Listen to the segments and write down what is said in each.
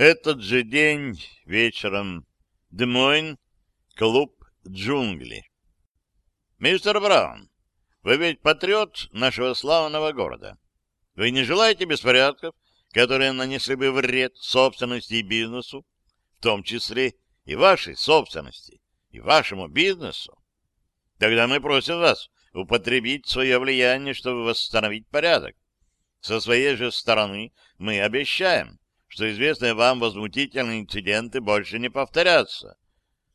Этот же день вечером. Демойн, клуб джунгли. Мистер Браун, вы ведь патриот нашего славного города. Вы не желаете беспорядков, которые нанесли бы вред собственности и бизнесу, в том числе и вашей собственности, и вашему бизнесу? Тогда мы просим вас употребить свое влияние, чтобы восстановить порядок. Со своей же стороны мы обещаем, что известные вам возмутительные инциденты больше не повторятся,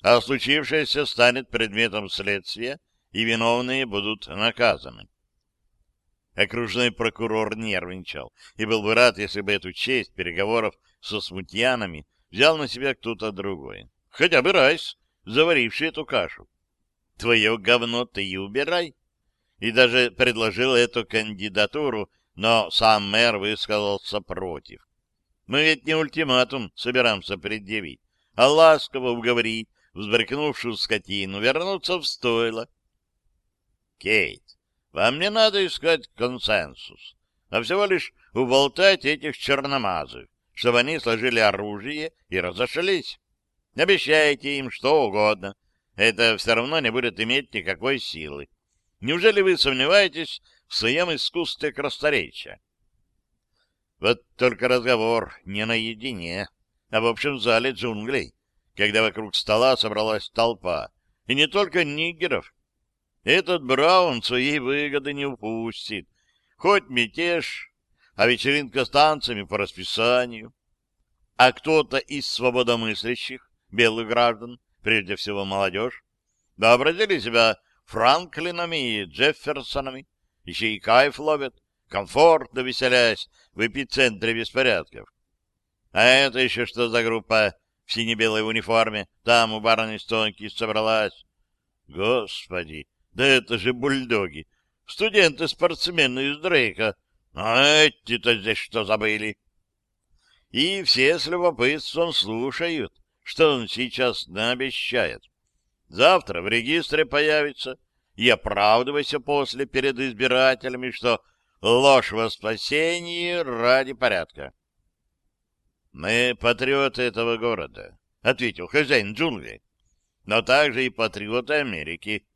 а случившееся станет предметом следствия, и виновные будут наказаны. Окружной прокурор нервничал и был бы рад, если бы эту честь переговоров со смутьянами взял на себя кто-то другой. Хотя бы Райс, заваривший эту кашу. Твое говно ты и убирай. И даже предложил эту кандидатуру, но сам мэр высказался против. Мы ведь не ультиматум собираемся предъявить, а ласково уговорить взбрыкнувшую скотину вернуться в стойло. Кейт, вам не надо искать консенсус, а всего лишь уболтать этих черномазых, чтобы они сложили оружие и разошлись. Обещайте им что угодно. Это все равно не будет иметь никакой силы. Неужели вы сомневаетесь в своем искусстве красноречия? Вот только разговор не наедине, а в общем зале джунглей, когда вокруг стола собралась толпа. И не только нигеров. Этот Браун своей выгоды не упустит. Хоть мятеж, а вечеринка с танцами по расписанию. А кто-то из свободомыслящих, белых граждан, прежде всего молодежь, вообразили себя Франклинами и Джефферсонами, еще и кайф ловят, комфортно веселясь в эпицентре беспорядков. А это еще что за группа в сине-белой униформе там у барной стойки собралась? Господи, да это же бульдоги, студенты-спортсмены из Дрейка. А эти-то здесь что забыли? И все с любопытством слушают, что он сейчас наобещает. Завтра в регистре появится, и оправдывайся после перед избирателями, что ложь во спасении ради порядка. — Мы патриоты этого города, — ответил хозяин джунглей, — но также и патриоты Америки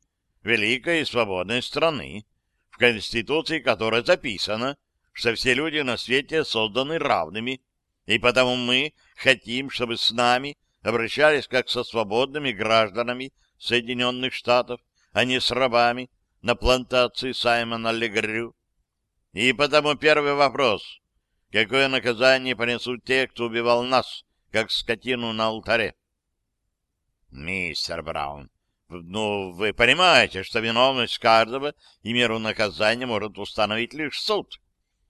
великой и свободной страны, в Конституции которой записано, что все люди на свете созданы равными, и потому мы хотим, чтобы с нами обращались как со свободными гражданами Соединенных Штатов, а не с рабами на плантации Саймона Легрю. И потому первый вопрос. Какое наказание понесут те, кто убивал нас, как скотину на алтаре? Мистер Браун, ну, вы понимаете, что виновность каждого и меру наказания может установить лишь суд.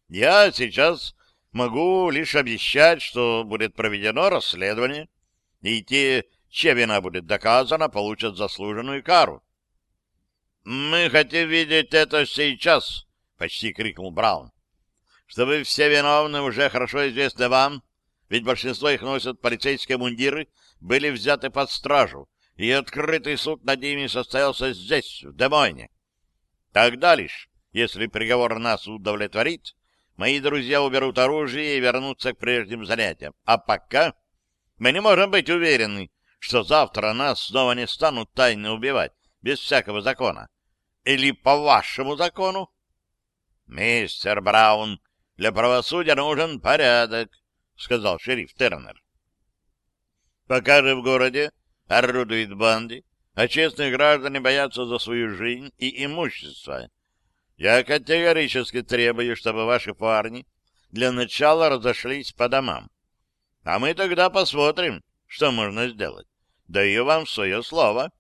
Я сейчас могу лишь обещать, что будет проведено расследование, и те, чья вина будет доказана, получат заслуженную кару. «Мы хотим видеть это сейчас!» — почти крикнул Браун. «Чтобы все виновные уже хорошо известны вам, ведь большинство их носят полицейские мундиры, были взяты под стражу, и открытый суд над ними состоялся здесь, в Демойне. Тогда лишь, если приговор нас удовлетворит, мои друзья уберут оружие и вернутся к прежним занятиям. А пока мы не можем быть уверены, что завтра нас снова не станут тайно убивать, без всякого закона. Или по вашему закону? Мистер Браун, для правосудия нужен порядок, сказал шериф Тернер. Пока же в городе орудует банды, а честные граждане боятся за свою жизнь и имущество. Я категорически требую, чтобы ваши парни для начала разошлись по домам. А мы тогда посмотрим, что можно сделать. Даю вам свое слово.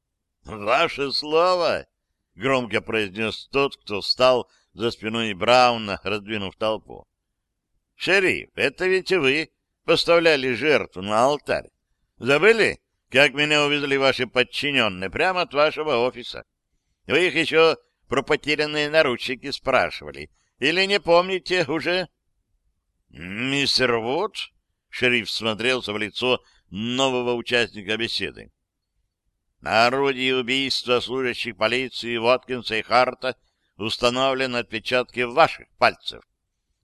— Ваше слово? — громко произнес тот, кто встал за спиной Брауна, раздвинув толпу. — Шериф, это ведь вы поставляли жертву на алтарь. Забыли? как меня увезли ваши подчиненные прямо от вашего офиса. Вы их еще про потерянные наручники спрашивали. Или не помните уже? Мистер Вуд? Шериф смотрелся в лицо нового участника беседы. На орудии убийства служащих полиции Воткинса и Харта установлены отпечатки ваших пальцев.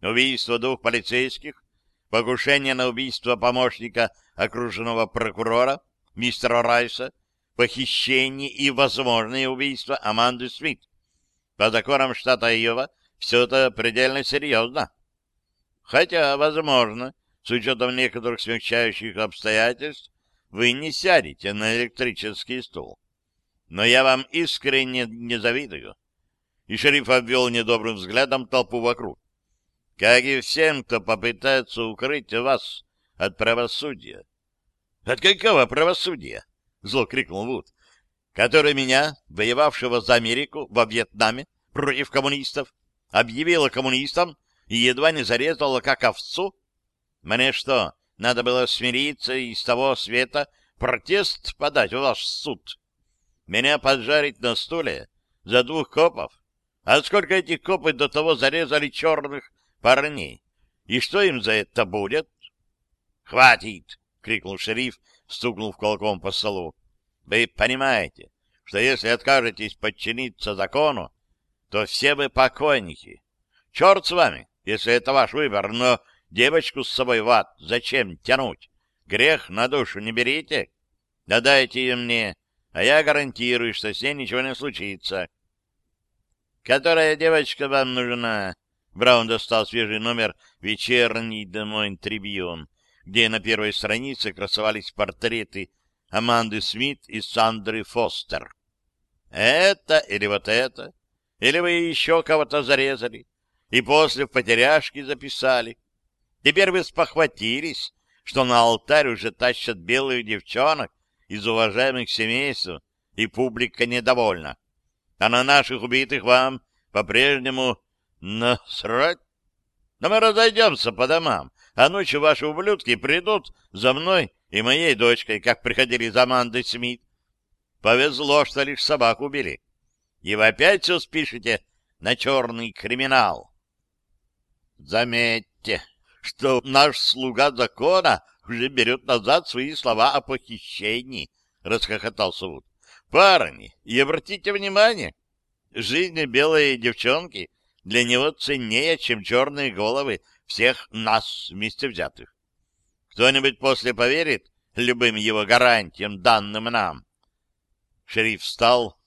Убийство двух полицейских покушение на убийство помощника окруженного прокурора, мистера Райса, похищение и возможное убийство Аманды Смит. По законам штата Айова все это предельно серьезно. Хотя, возможно, с учетом некоторых смягчающих обстоятельств, вы не сядете на электрический стул. Но я вам искренне не завидую. И шериф обвел недобрым взглядом толпу вокруг. Как и всем, кто попытается укрыть вас от правосудия. — От какого правосудия? — зло крикнул Вуд. — Который меня, воевавшего за Америку во Вьетнаме против коммунистов, объявила коммунистом и едва не зарезала как овцу? Мне что, надо было смириться и с того света протест подать в ваш суд? Меня поджарить на стуле за двух копов? А сколько этих копов до того зарезали черных парней? И что им за это будет? — Хватит! — крикнул шериф, стукнув кулаком по столу. — Вы понимаете, что если откажетесь подчиниться закону, то все вы покойники. Черт с вами, если это ваш выбор, но девочку с собой в ад зачем тянуть? Грех на душу не берите. Да дайте ее мне, а я гарантирую, что с ней ничего не случится. Которая девочка вам нужна? Браун достал свежий номер «Вечерний Демойн Трибьон», где на первой странице красовались портреты Аманды Смит и Сандры Фостер. Это или вот это? Или вы еще кого-то зарезали и после в потеряшки записали? Теперь вы спохватились, что на алтарь уже тащат белых девчонок из уважаемых семейств, и публика недовольна. А на наших убитых вам по-прежнему насрать? Но мы разойдемся по домам, а ночью ваши ублюдки придут за мной и моей дочкой, как приходили за Амандой Смит. Повезло, что лишь собаку убили и вы опять все спишете на черный криминал. Заметьте, что наш слуга закона уже берет назад свои слова о похищении, — расхохотался Вуд. Парни, и обратите внимание, жизнь белой девчонки для него ценнее, чем черные головы всех нас вместе взятых. Кто-нибудь после поверит любым его гарантиям, данным нам? Шериф встал,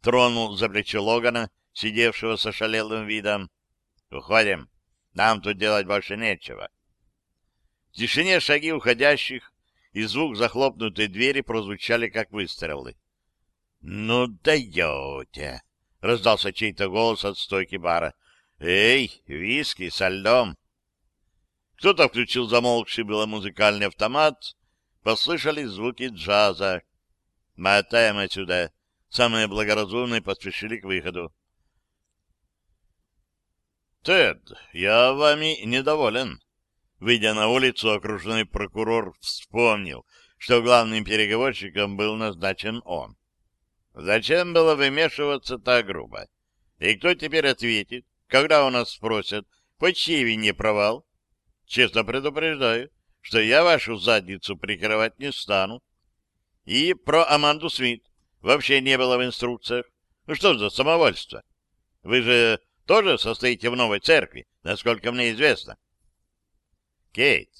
тронул за плечо Логана, сидевшего со шалелым видом. «Уходим. Нам тут делать больше нечего». В тишине шаги уходящих и звук захлопнутой двери прозвучали, как выстрелы. «Ну даете!» — раздался чей-то голос от стойки бара. «Эй, виски со льдом!» Кто-то включил замолкший было музыкальный автомат, послышались звуки джаза. «Мотаем отсюда!» Самые благоразумные поспешили к выходу. «Тед, я вами недоволен». Выйдя на улицу, окружной прокурор вспомнил, что главным переговорщиком был назначен он. Зачем было вымешиваться так грубо? И кто теперь ответит, когда у нас спросят, по чьей вине провал? Честно предупреждаю, что я вашу задницу прикрывать не стану. И про Аманду Смит вообще не было в инструкциях. Ну что за самовольство? Вы же тоже состоите в новой церкви, насколько мне известно. Кейт,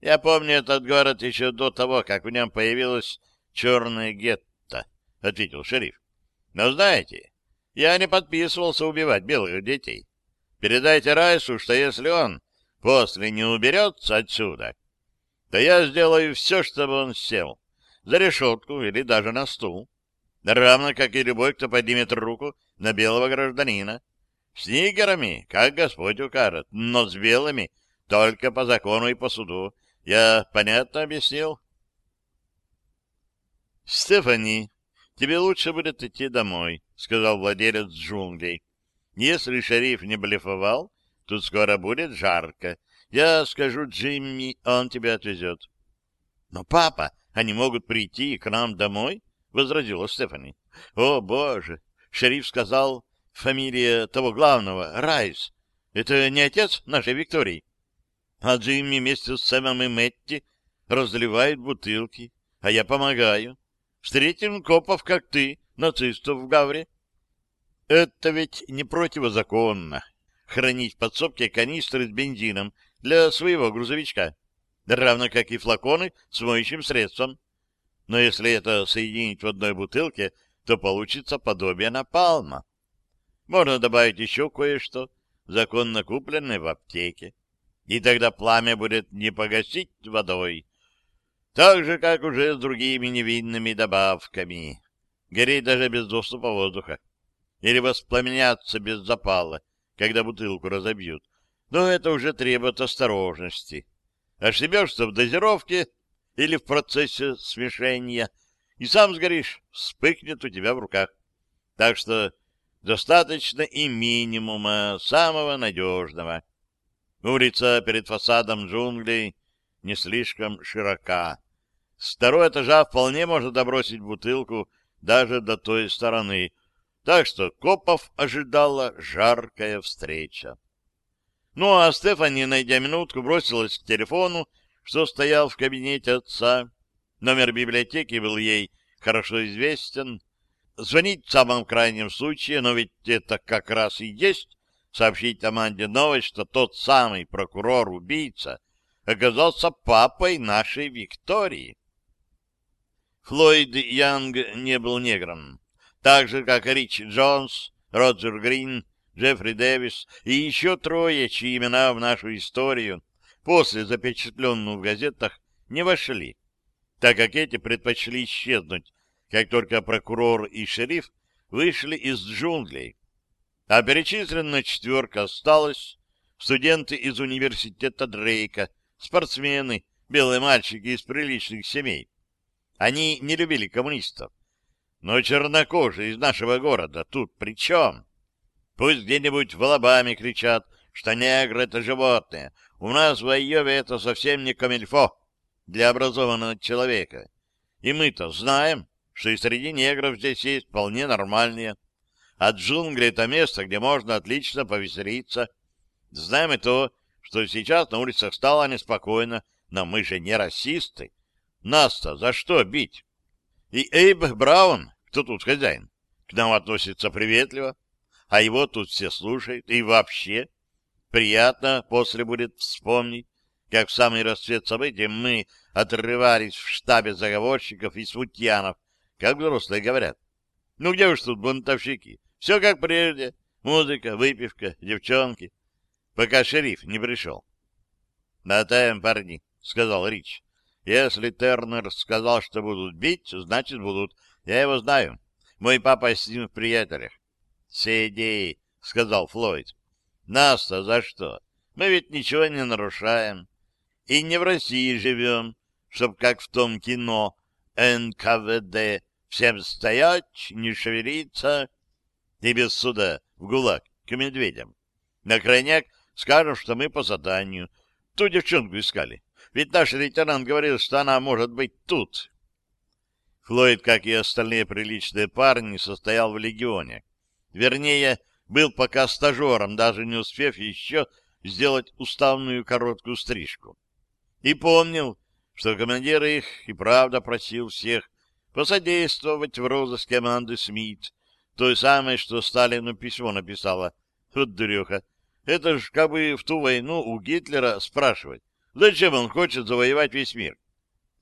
я помню этот город еще до того, как в нем появилось черное гетто, — ответил шериф. Но знаете, я не подписывался убивать белых детей. Передайте Райсу, что если он после не уберется отсюда, то я сделаю все, чтобы он сел за решетку или даже на стул равно как и любой, кто поднимет руку на белого гражданина. С нигерами, как Господь укажет, но с белыми только по закону и по суду. Я понятно объяснил? — Стефани, тебе лучше будет идти домой, — сказал владелец джунглей. — Если шериф не блефовал, тут скоро будет жарко. Я скажу Джимми, он тебя отвезет. — Но, папа, они могут прийти к нам домой? возразила Стефани. — О, боже! Шериф сказал, фамилия того главного, Райс. Это не отец нашей Виктории? А Джимми вместе с Сэмом и Мэтти разливают бутылки, а я помогаю. Встретим копов, как ты, нацистов в Гавре. Это ведь не противозаконно — хранить в подсобке канистры с бензином для своего грузовичка, равно как и флаконы с моющим средством. Но если это соединить в одной бутылке, то получится подобие напалма. Можно добавить еще кое-что, законно купленное в аптеке. И тогда пламя будет не погасить водой, так же, как уже с другими невинными добавками. Гореть даже без доступа воздуха. Или воспламеняться без запала, когда бутылку разобьют. Но это уже требует осторожности. Ошибешься в дозировке или в процессе смешения, и сам сгоришь, вспыхнет у тебя в руках. Так что достаточно и минимума самого надежного. Улица перед фасадом джунглей не слишком широка. С второго этажа вполне можно добросить бутылку даже до той стороны, так что Копов ожидала жаркая встреча. Ну, а Стефани, найдя минутку, бросилась к телефону, что стоял в кабинете отца. Номер библиотеки был ей хорошо известен. Звонить в самом крайнем случае, но ведь это как раз и есть сообщить Аманде новость, что тот самый прокурор-убийца оказался папой нашей Виктории. Флойд Янг не был негром. Так же, как Рич Джонс, Роджер Грин, Джеффри Дэвис и еще трое, чьи имена в нашу историю после запечатленную в газетах не вошли, так как эти предпочли исчезнуть, как только прокурор и шериф вышли из джунглей. А перечисленная четверка осталась, студенты из университета Дрейка, спортсмены, белые мальчики из приличных семей. Они не любили коммунистов. Но чернокожие из нашего города тут при чем? Пусть где-нибудь в Алабаме кричат, что негры — это животные. У нас в Айове это совсем не камильфо для образованного человека. И мы-то знаем, что и среди негров здесь есть вполне нормальные. А джунгли — это место, где можно отлично повеселиться. Знаем и то, что сейчас на улицах стало неспокойно, но мы же не расисты. Нас-то за что бить? И Эйб Браун, кто тут хозяин, к нам относится приветливо, а его тут все слушают, и вообще приятно после будет вспомнить, как в самый расцвет событий мы отрывались в штабе заговорщиков и смутьянов, как взрослые говорят. Ну где уж тут бунтовщики? Все как прежде. Музыка, выпивка, девчонки. Пока шериф не пришел. — Мотаем, парни, — сказал Рич. Если Тернер сказал, что будут бить, значит будут. Я его знаю. Мой папа с ним в приятелях. — Сиди, — сказал Флойд. — Нас-то за что? Мы ведь ничего не нарушаем. И не в России живем, чтоб как в том кино НКВД всем стоять, не шевелиться. И без суда в ГУЛАГ к медведям. На крайняк скажем, что мы по заданию. Ту девчонку искали. Ведь наш лейтенант говорил, что она может быть тут. Флойд, как и остальные приличные парни, состоял в легионе. Вернее, был пока стажером, даже не успев еще сделать уставную короткую стрижку. И помнил, что командир их и правда просил всех посодействовать в розыске команды Смит, той самой, что Сталину письмо написала. Вот дуреха. Это ж как бы в ту войну у Гитлера спрашивать, Зачем он хочет завоевать весь мир?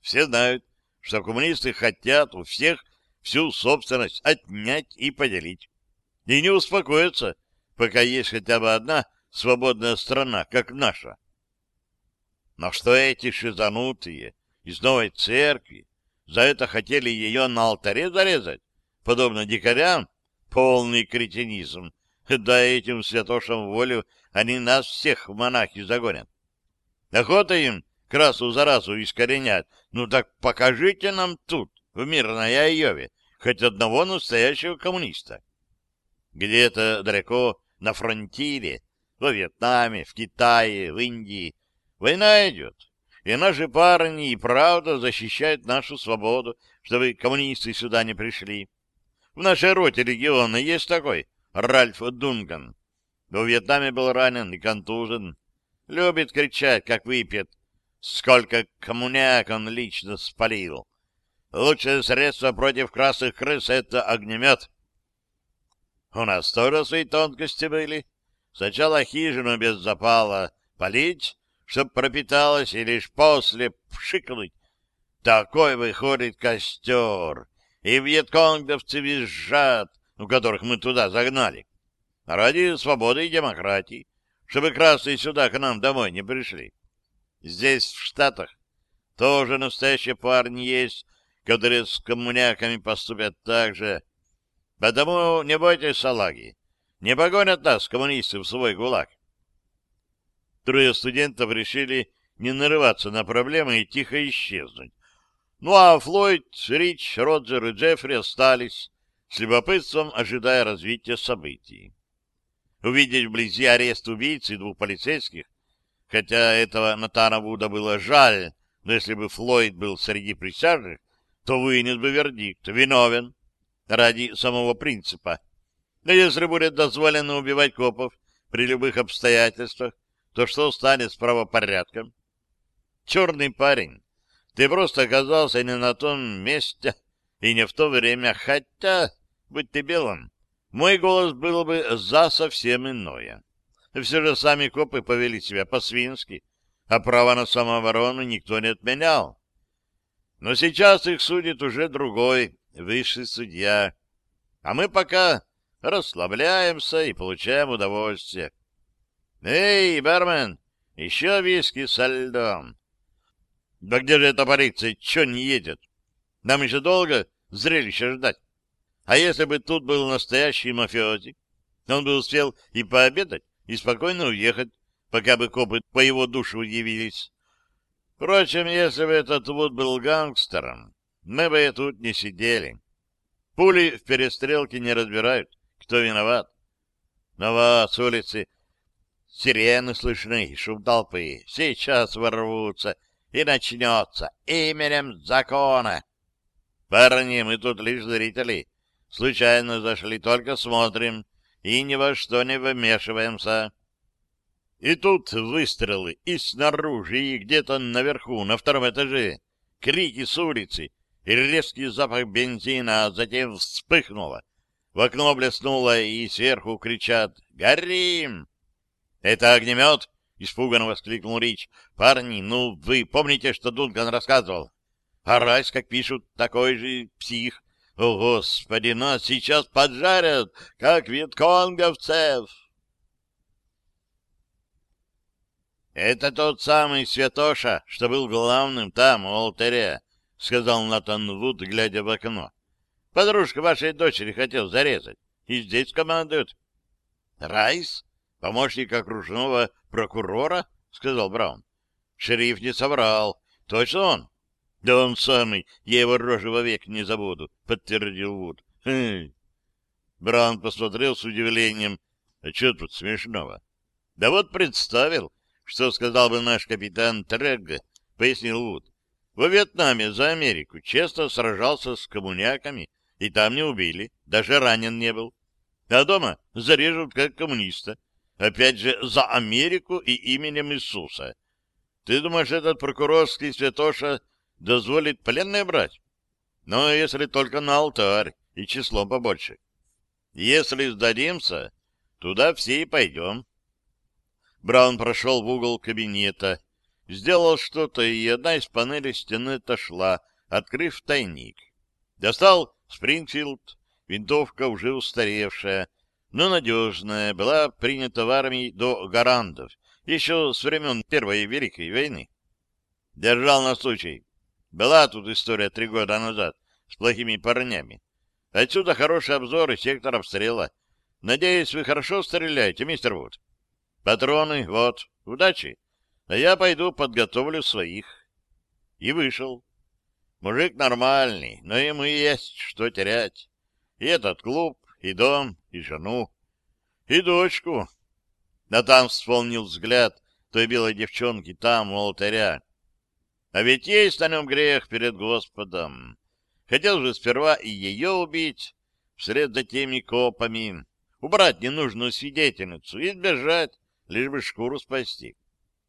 Все знают, что коммунисты хотят у всех всю собственность отнять и поделить. И не успокоятся, пока есть хотя бы одна свободная страна, как наша. Но что эти шизанутые из новой церкви за это хотели ее на алтаре зарезать, подобно дикарям? Полный кретинизм. Да этим святошам волю они нас всех в монахи загонят. Охота им красу за разу искоренять. Ну так покажите нам тут, в мирной Айове, хоть одного настоящего коммуниста. Где-то далеко на фронтире, во Вьетнаме, в Китае, в Индии, война идет. И наши парни и правда защищают нашу свободу, чтобы коммунисты сюда не пришли. В нашей роте региона есть такой Ральф Дунган. В Вьетнаме был ранен и контужен. Любит кричать, как выпьет. Сколько коммуняк он лично спалил. Лучшее средство против красных крыс — это огнемет. У нас тоже свои тонкости были. Сначала хижину без запала полить, чтоб пропиталась и лишь после пшикнуть. Такой выходит костер, и вьетконговцы визжат, у которых мы туда загнали. Ради свободы и демократии, чтобы красные сюда к нам домой не пришли. Здесь, в Штатах, тоже настоящие парни есть, которые с коммуняками поступят так же. Потому не бойтесь салаги. Не погонят нас, коммунисты, в свой гулаг. Трое студентов решили не нарываться на проблемы и тихо исчезнуть. Ну а Флойд, Рич, Роджер и Джеффри остались, с любопытством ожидая развития событий. Увидеть вблизи арест убийцы и двух полицейских, хотя этого Натана Вуда было жаль, но если бы Флойд был среди присяжных, то вынес бы вердикт «виновен» ради самого принципа. Но если будет дозволено убивать копов при любых обстоятельствах, то что станет с правопорядком? Черный парень, ты просто оказался не на том месте и не в то время, хотя, будь ты белым, мой голос был бы за совсем иное. Все же сами копы повели себя по-свински, а права на самооборону никто не отменял. Но сейчас их судит уже другой, высший судья. А мы пока расслабляемся и получаем удовольствие. «Эй, бармен, еще виски со льдом!» «Да где же эта полиция? Че не едет? Нам еще долго зрелище ждать. А если бы тут был настоящий мафиози, он бы успел и пообедать, и спокойно уехать, пока бы копы по его душу явились. Впрочем, если бы этот Вуд был гангстером, мы бы и тут не сидели. Пули в перестрелке не разбирают, кто виноват. Но вот с улицы Сирены слышны, шум толпы. Сейчас ворвутся, и начнется именем закона. Парни, мы тут лишь зрители. Случайно зашли, только смотрим, и ни во что не вмешиваемся. И тут выстрелы и снаружи, и где-то наверху, на втором этаже. Крики с улицы и резкий запах бензина, а затем вспыхнуло. В окно блеснуло, и сверху кричат «Горим!» «Это огнемет?» — испуганно воскликнул Рич. «Парни, ну вы помните, что Дункан рассказывал? А Райс, как пишут, такой же псих. О, Господи, нас сейчас поджарят, как вьетконговцев!» «Это тот самый Святоша, что был главным там, у алтаря», — сказал Натан Вуд, глядя в окно. «Подружка вашей дочери хотел зарезать, и здесь командует». «Райс?» помощник окружного прокурора? — сказал Браун. — Шериф не соврал. Точно он? — Да он самый. Я его рожи вовек не забуду, — подтвердил Вуд. Хм. Браун посмотрел с удивлением. А что тут смешного? — Да вот представил, что сказал бы наш капитан Трегг, — пояснил Вуд. Во Вьетнаме за Америку честно сражался с коммуняками, и там не убили, даже ранен не был. А дома зарежут как коммуниста. Опять же, за Америку и именем Иисуса. Ты думаешь, этот прокурорский святоша дозволит пленное брать? Но если только на алтарь и числом побольше. Если сдадимся, туда все и пойдем. Браун прошел в угол кабинета, сделал что-то, и одна из панелей стены отошла, открыв тайник. Достал Спрингфилд, винтовка уже устаревшая, но надежная, была принята в армии до гарантов, еще с времен Первой Великой войны. Держал на случай. Была тут история три года назад с плохими парнями. Отсюда хороший обзор и сектор обстрела. Надеюсь, вы хорошо стреляете, мистер Вуд. Патроны, вот, удачи. А я пойду подготовлю своих. И вышел. Мужик нормальный, но ему есть что терять. И этот клуб, и дом, и жену, и дочку. Натан вспомнил взгляд той белой девчонки там, у алтаря. А ведь есть на нем грех перед Господом. Хотел же сперва и ее убить, вслед за теми копами, убрать ненужную свидетельницу и сбежать, лишь бы шкуру спасти.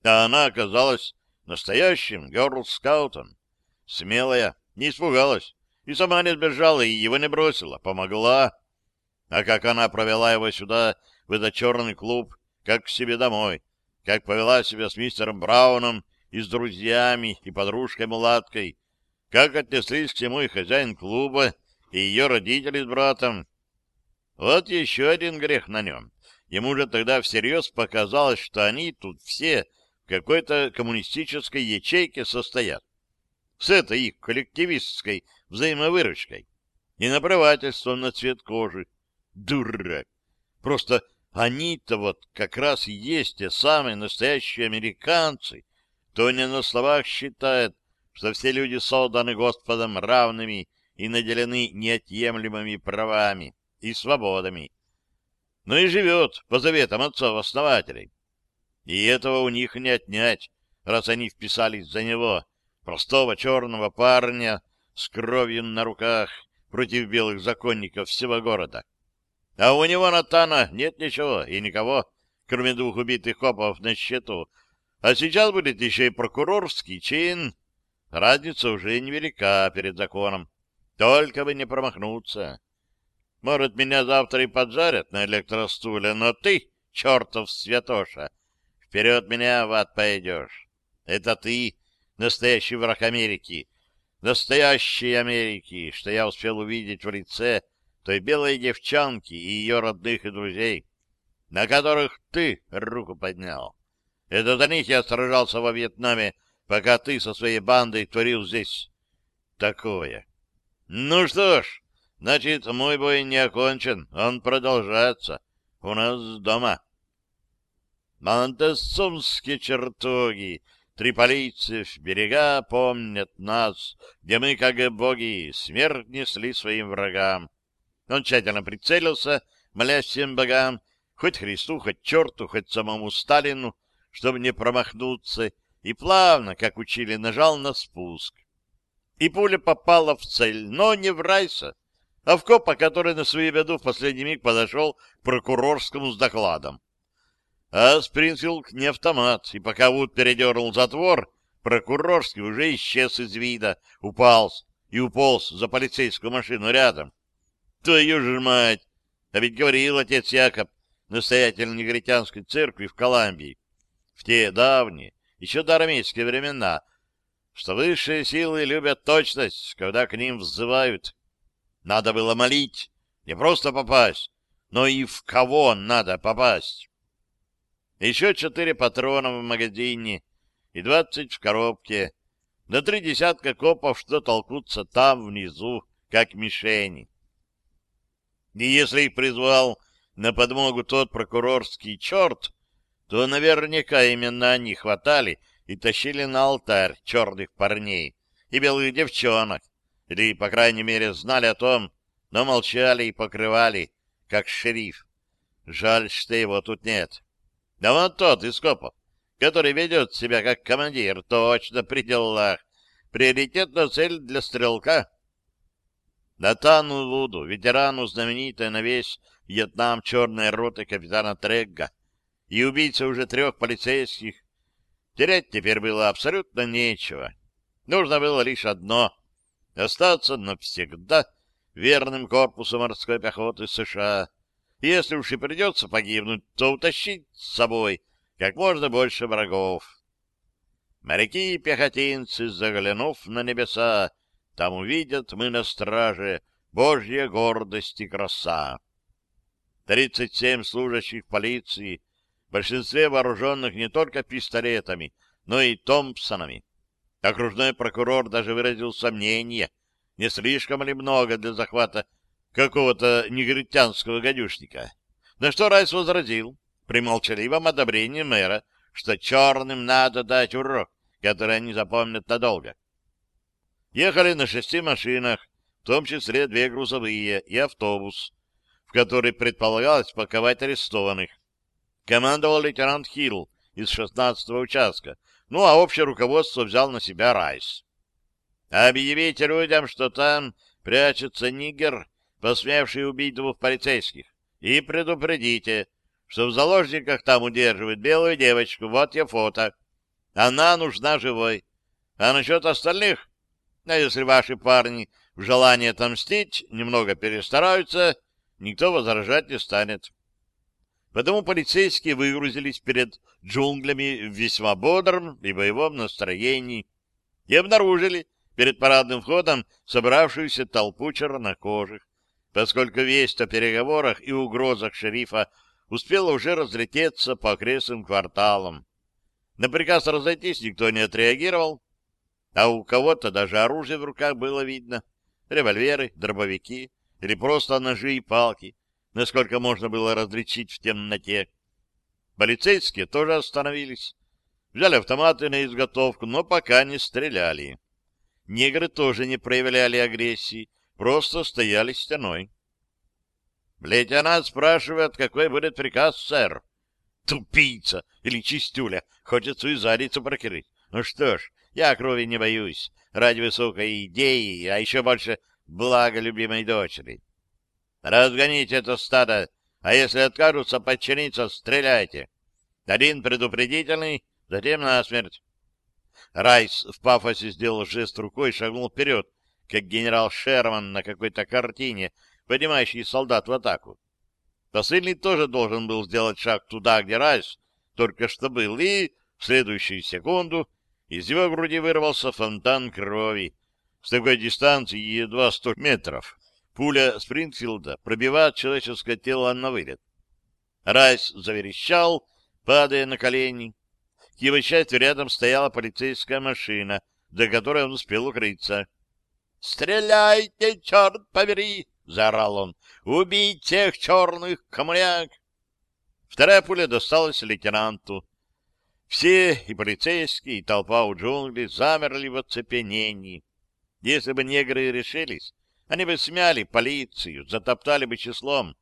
А она оказалась настоящим герл-скаутом. Смелая, не испугалась, и сама не сбежала, и его не бросила, помогла. А как она провела его сюда, в этот черный клуб, как к себе домой, как повела себя с мистером Брауном и с друзьями и подружкой-мулаткой, как отнеслись к всему и хозяин клуба, и ее родители с братом. Вот еще один грех на нем. Ему же тогда всерьез показалось, что они тут все в какой-то коммунистической ячейке состоят. С этой их коллективистской взаимовыручкой и наплевательством на цвет кожи. Дурак! Просто они-то вот как раз и есть те самые настоящие американцы, кто не на словах считает, что все люди созданы Господом равными и наделены неотъемлемыми правами и свободами, но и живет по заветам отцов-основателей. И этого у них не отнять, раз они вписались за него, простого черного парня с кровью на руках против белых законников всего города. А у него, Натана, нет ничего и никого, кроме двух убитых копов на счету. А сейчас будет еще и прокурорский чин. Разница уже невелика перед законом. Только бы не промахнуться. Может, меня завтра и поджарят на электростуле, но ты, чертов святоша, вперед меня в ад пойдешь. Это ты, настоящий враг Америки, настоящей Америки, что я успел увидеть в лице той белой девчонки и ее родных и друзей, на которых ты руку поднял. Это за них я сражался во Вьетнаме, пока ты со своей бандой творил здесь такое. Ну что ж, значит, мой бой не окончен, он продолжается у нас дома. Монтессумские чертоги, Триполийцев, берега помнят нас, где мы, как боги, смерть несли своим врагам. Он тщательно прицелился, молясь всем богам, хоть Христу, хоть черту, хоть самому Сталину, чтобы не промахнуться, и плавно, как учили, нажал на спуск и пуля попала в цель, но не в Райса, а в копа, который на свою беду в последний миг подошел к прокурорскому с докладом. А Спрингфилд не автомат, и пока Вуд передернул затвор, прокурорский уже исчез из вида, упал и уполз за полицейскую машину рядом. Твою же мать! А ведь говорил отец Якоб, настоятель негритянской церкви в Колумбии, в те давние, еще до армейские времена, что высшие силы любят точность, когда к ним взывают. Надо было молить, не просто попасть, но и в кого надо попасть. Еще четыре патрона в магазине и двадцать в коробке, да три десятка копов, что толкутся там внизу, как мишени. И если их призвал на подмогу тот прокурорский черт, то наверняка именно они хватали и тащили на алтарь черных парней и белых девчонок, или, по крайней мере, знали о том, но молчали и покрывали, как шериф. Жаль, что его тут нет. Да вот тот из копов, который ведет себя как командир, точно при делах. Приоритетная цель для стрелка. Натану Вуду, ветерану знаменитой на весь Вьетнам черной роты капитана Трегга и убийца уже трех полицейских, Терять теперь было абсолютно нечего. Нужно было лишь одно — остаться навсегда верным корпусу морской пехоты США. Если уж и придется погибнуть, то утащить с собой как можно больше врагов. Моряки и пехотинцы, заглянув на небеса, там увидят мы на страже Божья гордость и краса. Тридцать семь служащих полиции — большинстве вооруженных не только пистолетами, но и томпсонами. Окружной прокурор даже выразил сомнение, не слишком ли много для захвата какого-то негритянского гадюшника. На что Райс возразил при молчаливом одобрении мэра, что черным надо дать урок, который они запомнят надолго. Ехали на шести машинах, в том числе две грузовые и автобус, в который предполагалось паковать арестованных командовал лейтенант Хилл из 16-го участка, ну а общее руководство взял на себя Райс. Объявите людям, что там прячется нигер, посмевший убить двух полицейских, и предупредите, что в заложниках там удерживают белую девочку, вот я фото. Она нужна живой. А насчет остальных, а если ваши парни в желании отомстить немного перестараются, никто возражать не станет. Потому полицейские выгрузились перед джунглями в весьма бодром и боевом настроении и обнаружили перед парадным входом собравшуюся толпу чернокожих, поскольку весть о переговорах и угрозах шерифа успела уже разлететься по окрестным кварталам. На приказ разойтись никто не отреагировал, а у кого-то даже оружие в руках было видно. Револьверы, дробовики или просто ножи и палки, насколько можно было различить в темноте. Полицейские тоже остановились. Взяли автоматы на изготовку, но пока не стреляли. Негры тоже не проявляли агрессии, просто стояли стеной. Лейтенант спрашивает, какой будет приказ, сэр. Тупица или чистюля, хочет свою задницу прокрыть. Ну что ж, я крови не боюсь, ради высокой идеи, а еще больше блага любимой дочери. Разгоните это стадо, а если откажутся подчиниться, стреляйте. Один предупредительный, затем насмерть. Райс в пафосе сделал жест рукой и шагнул вперед, как генерал Шерман на какой-то картине, поднимающий солдат в атаку. Посыльный тоже должен был сделать шаг туда, где Райс только что был, и в следующую секунду из его груди вырвался фонтан крови. С такой дистанции едва сто метров. Пуля Спрингфилда пробивает человеческое тело на вылет. Райс заверещал, падая на колени. К его счастью, рядом стояла полицейская машина, до которой он успел укрыться. «Стреляйте, черт побери!» — заорал он. «Убить тех черных коммуняк!» Вторая пуля досталась лейтенанту. Все, и полицейские, и толпа у джунглей, замерли в оцепенении. Если бы негры решились, они бы смяли полицию, затоптали бы числом.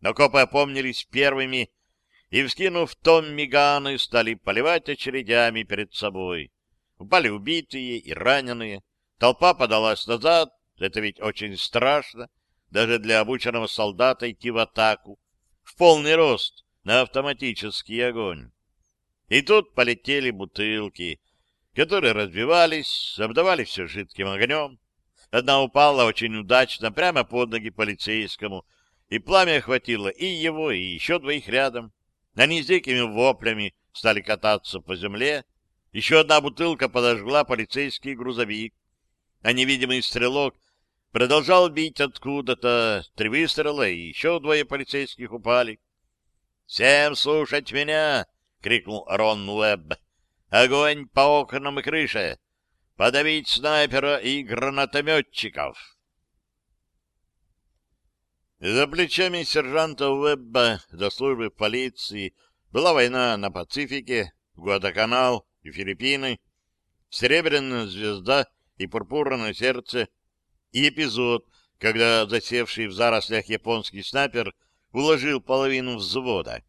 Но копы опомнились первыми и, вскинув том миганы, стали поливать очередями перед собой. Упали убитые и раненые. Толпа подалась назад. Это ведь очень страшно, даже для обученного солдата идти в атаку. В полный рост, на автоматический огонь. И тут полетели бутылки, которые разбивались, обдавали все жидким огнем. Одна упала очень удачно прямо под ноги полицейскому, и пламя охватило и его, и еще двоих рядом. Они с дикими воплями стали кататься по земле. Еще одна бутылка подожгла полицейский грузовик, а невидимый стрелок продолжал бить откуда-то. Три выстрела, и еще двое полицейских упали. «Всем слушать меня!» — крикнул Рон Уэбб. «Огонь по окнам и крыше! Подавить снайпера и гранатометчиков!» За плечами сержанта Уэбба до службы полиции была война на Пацифике, Гуадаканал и Филиппины, Серебряная звезда и Пурпурное сердце, и эпизод, когда засевший в зарослях японский снайпер уложил половину взвода.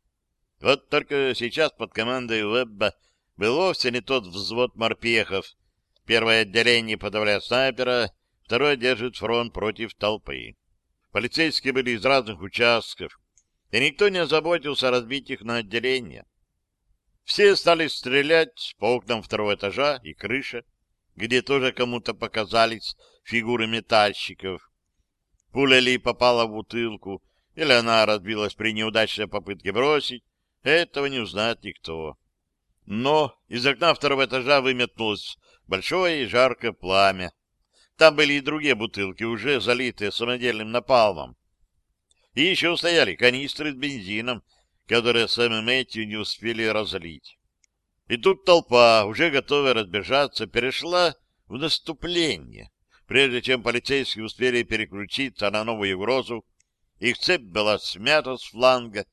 Вот только сейчас под командой Уэбба был вовсе не тот взвод морпехов. Первое отделение подавляет снайпера, второе держит фронт против толпы. Полицейские были из разных участков, и никто не озаботился разбить их на отделения. Все стали стрелять по окнам второго этажа и крыши, где тоже кому-то показались фигуры метальщиков. Пуля ли попала в бутылку, или она разбилась при неудачной попытке бросить, этого не узнает никто. Но из окна второго этажа выметнулось большое и жаркое пламя. Там были и другие бутылки, уже залитые самодельным напалмом. И еще стояли канистры с бензином, которые Сэм и Мэтью не успели разлить. И тут толпа, уже готовая разбежаться, перешла в наступление. Прежде чем полицейские успели переключиться на новую угрозу, их цепь была смята с фланга,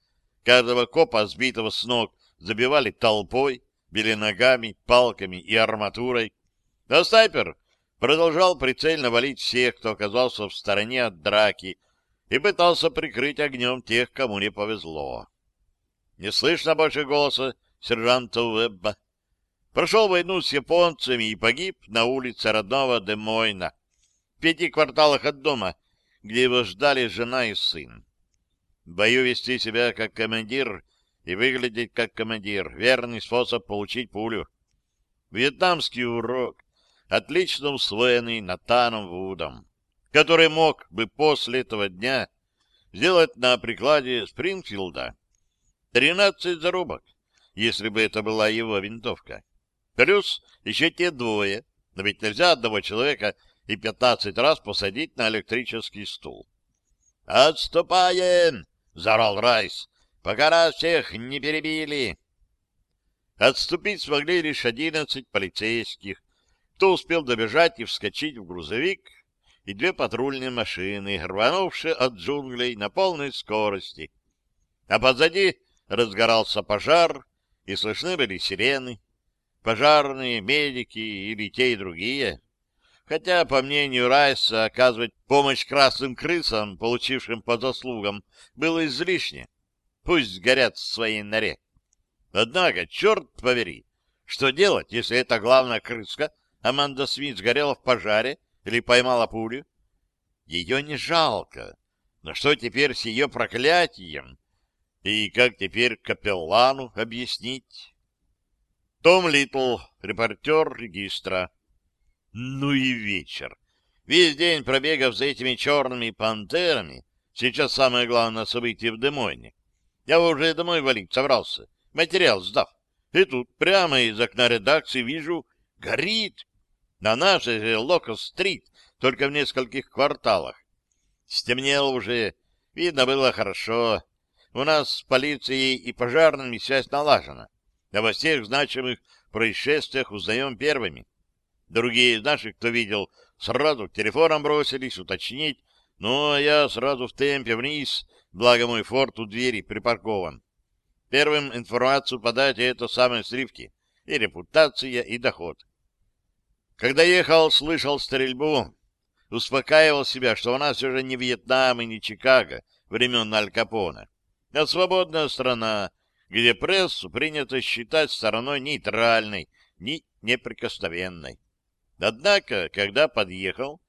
каждого копа, сбитого с ног, забивали толпой, били ногами, палками и арматурой. А снайпер продолжал прицельно валить всех, кто оказался в стороне от драки, и пытался прикрыть огнем тех, кому не повезло. Не слышно больше голоса сержанта Уэбба. Прошел войну с японцами и погиб на улице родного Демойна, в пяти кварталах от дома, где его ждали жена и сын. В бою вести себя как командир и выглядеть как командир — верный способ получить пулю. Вьетнамский урок отлично усвоенный Натаном Вудом, который мог бы после этого дня сделать на прикладе Спрингфилда. Тринадцать зарубок, если бы это была его винтовка. Плюс еще те двое, но ведь нельзя одного человека и пятнадцать раз посадить на электрический стул. «Отступаем!» — заорал Райс. «Пока нас всех не перебили!» Отступить смогли лишь одиннадцать полицейских, кто успел добежать и вскочить в грузовик, и две патрульные машины, рванувшие от джунглей на полной скорости. А позади разгорался пожар, и слышны были сирены. Пожарные, медики или те и другие. Хотя, по мнению Райса, оказывать помощь красным крысам, получившим по заслугам, было излишне. Пусть горят в своей норе. Однако, черт повери, что делать, если эта главная крыска, Аманда Смит, сгорела в пожаре или поймала пулю? Ее не жалко. Но что теперь с ее проклятием? И как теперь капеллану объяснить? Том Литл, репортер регистра. Ну и вечер. Весь день пробегав за этими черными пантерами, сейчас самое главное событие в Демойне. Я уже домой валить собрался материал сдав. И тут прямо из окна редакции вижу, горит. На нашей Локост-стрит, только в нескольких кварталах. Стемнело уже, видно было хорошо. У нас с полицией и пожарными связь налажена. Обо всех значимых происшествиях узнаем первыми. Другие из наших, кто видел, сразу к телефонам бросились уточнить, ну, а я сразу в темпе вниз, благо мой форт у двери припаркован. Первым информацию подать это самые сливки, и репутация, и доход. Когда ехал, слышал стрельбу, успокаивал себя, что у нас все же не Вьетнам и не Чикаго времен Аль Капона, а свободная страна, где прессу принято считать стороной нейтральной, ни неприкосновенной. Однако, когда подъехал,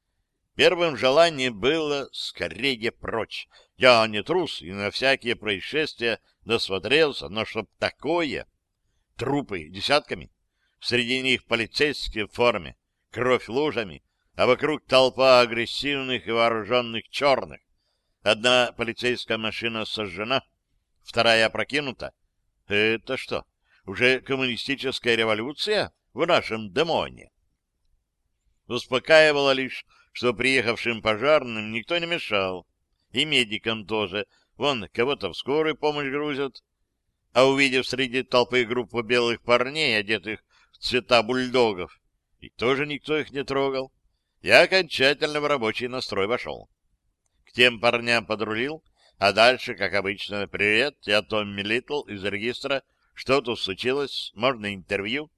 первым желанием было скорее прочь. Я не трус и на всякие происшествия насмотрелся, но чтоб такое... Трупы десятками, среди них полицейские в форме, кровь лужами, а вокруг толпа агрессивных и вооруженных черных. Одна полицейская машина сожжена, вторая опрокинута. Это что, уже коммунистическая революция в нашем демоне? Успокаивало лишь, что приехавшим пожарным никто не мешал, и медикам тоже, Вон, кого-то в скорую помощь грузят. А увидев среди толпы группу белых парней, одетых в цвета бульдогов, и тоже никто их не трогал, я окончательно в рабочий настрой вошел. К тем парням подрулил, а дальше, как обычно, «Привет, я Томми Литл из регистра. Что тут случилось? Можно интервью?»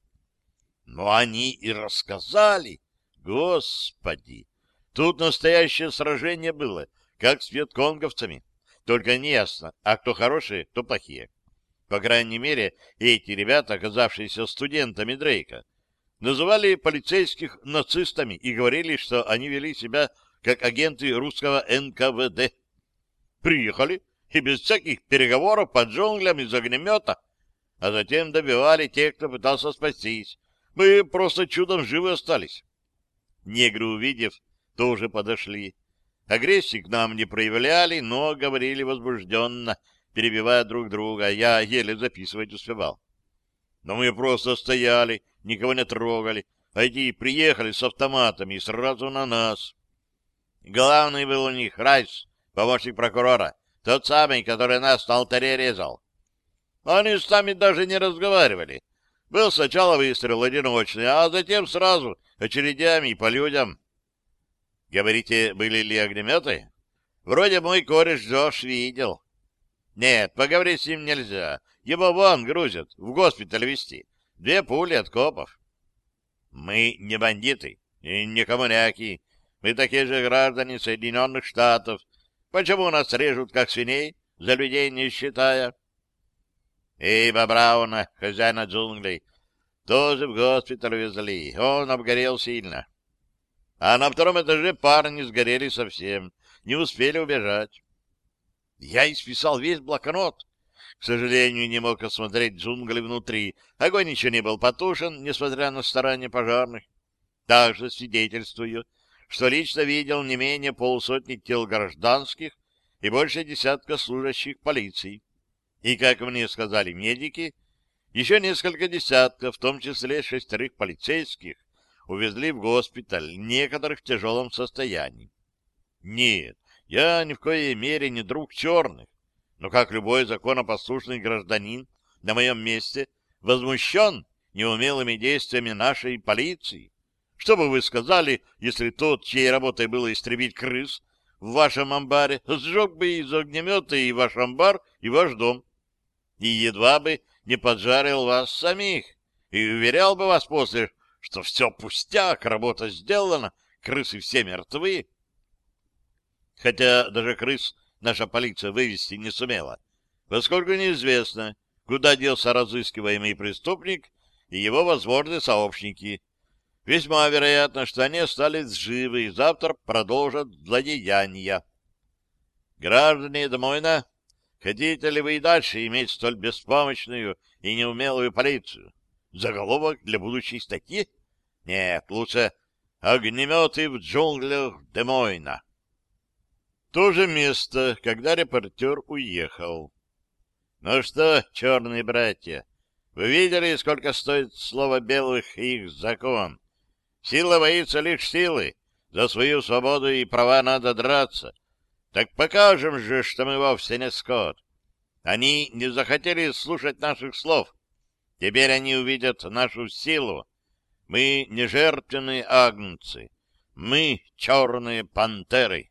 Ну, они и рассказали. Господи! Тут настоящее сражение было, как с вьетконговцами. Только неясно, а кто хорошие, кто плохие. По крайней мере, эти ребята, оказавшиеся студентами Дрейка, называли полицейских нацистами и говорили, что они вели себя как агенты русского НКВД. Приехали и без всяких переговоров под джунглям из огнемета, а затем добивали тех, кто пытался спастись. Мы просто чудом живы остались. Негры, увидев, тоже подошли. Агрессии к нам не проявляли, но говорили возбужденно, перебивая друг друга. Я еле записывать успевал. Но мы просто стояли, никого не трогали, а эти приехали с автоматами и сразу на нас. Главный был у них Райс, помощник прокурора, тот самый, который нас на алтаре резал. Они с нами даже не разговаривали. Был сначала выстрел одиночный, а затем сразу очередями по людям. Говорите, были ли огнеметы? Вроде мой кореш Джош видел. Нет, поговорить с ним нельзя. Его вон грузят, в госпиталь везти. Две пули от копов. Мы не бандиты и не коммуняки. Мы такие же граждане Соединенных Штатов. Почему нас режут, как свиней, за людей не считая? Эйба Брауна, хозяина джунглей, тоже в госпиталь везли. Он обгорел сильно а на втором этаже парни сгорели совсем, не успели убежать. Я исписал весь блокнот. К сожалению, не мог осмотреть джунгли внутри. Огонь еще не был потушен, несмотря на старания пожарных. Также свидетельствую, что лично видел не менее полусотни тел гражданских и больше десятка служащих полиции. И, как мне сказали медики, еще несколько десятков, в том числе шестерых полицейских, увезли в госпиталь, некоторых в тяжелом состоянии. Нет, я ни в коей мере не друг черных, но как любой законопослушный гражданин на моем месте возмущен неумелыми действиями нашей полиции. Что бы вы сказали, если тот, чьей работой было истребить крыс, в вашем амбаре сжег бы из огнемета и ваш амбар, и ваш дом, и едва бы не поджарил вас самих, и уверял бы вас после, что все пустяк, работа сделана, крысы все мертвы. Хотя даже крыс наша полиция вывести не сумела, поскольку неизвестно, куда делся разыскиваемый преступник и его возможные сообщники. Весьма вероятно, что они остались живы и завтра продолжат злодеяния. Граждане Домойна, хотите ли вы и дальше иметь столь беспомощную и неумелую полицию? Заголовок для будущей статьи? Нет, лучше «Огнеметы в джунглях Демойна». То же место, когда репортер уехал. Ну что, черные братья, вы видели, сколько стоит слово белых и их закон? Сила боится лишь силы. За свою свободу и права надо драться. Так покажем же, что мы вовсе не скот. Они не захотели слушать наших слов. Теперь они увидят нашу силу. Мы не жертвенные агнцы. Мы черные пантеры.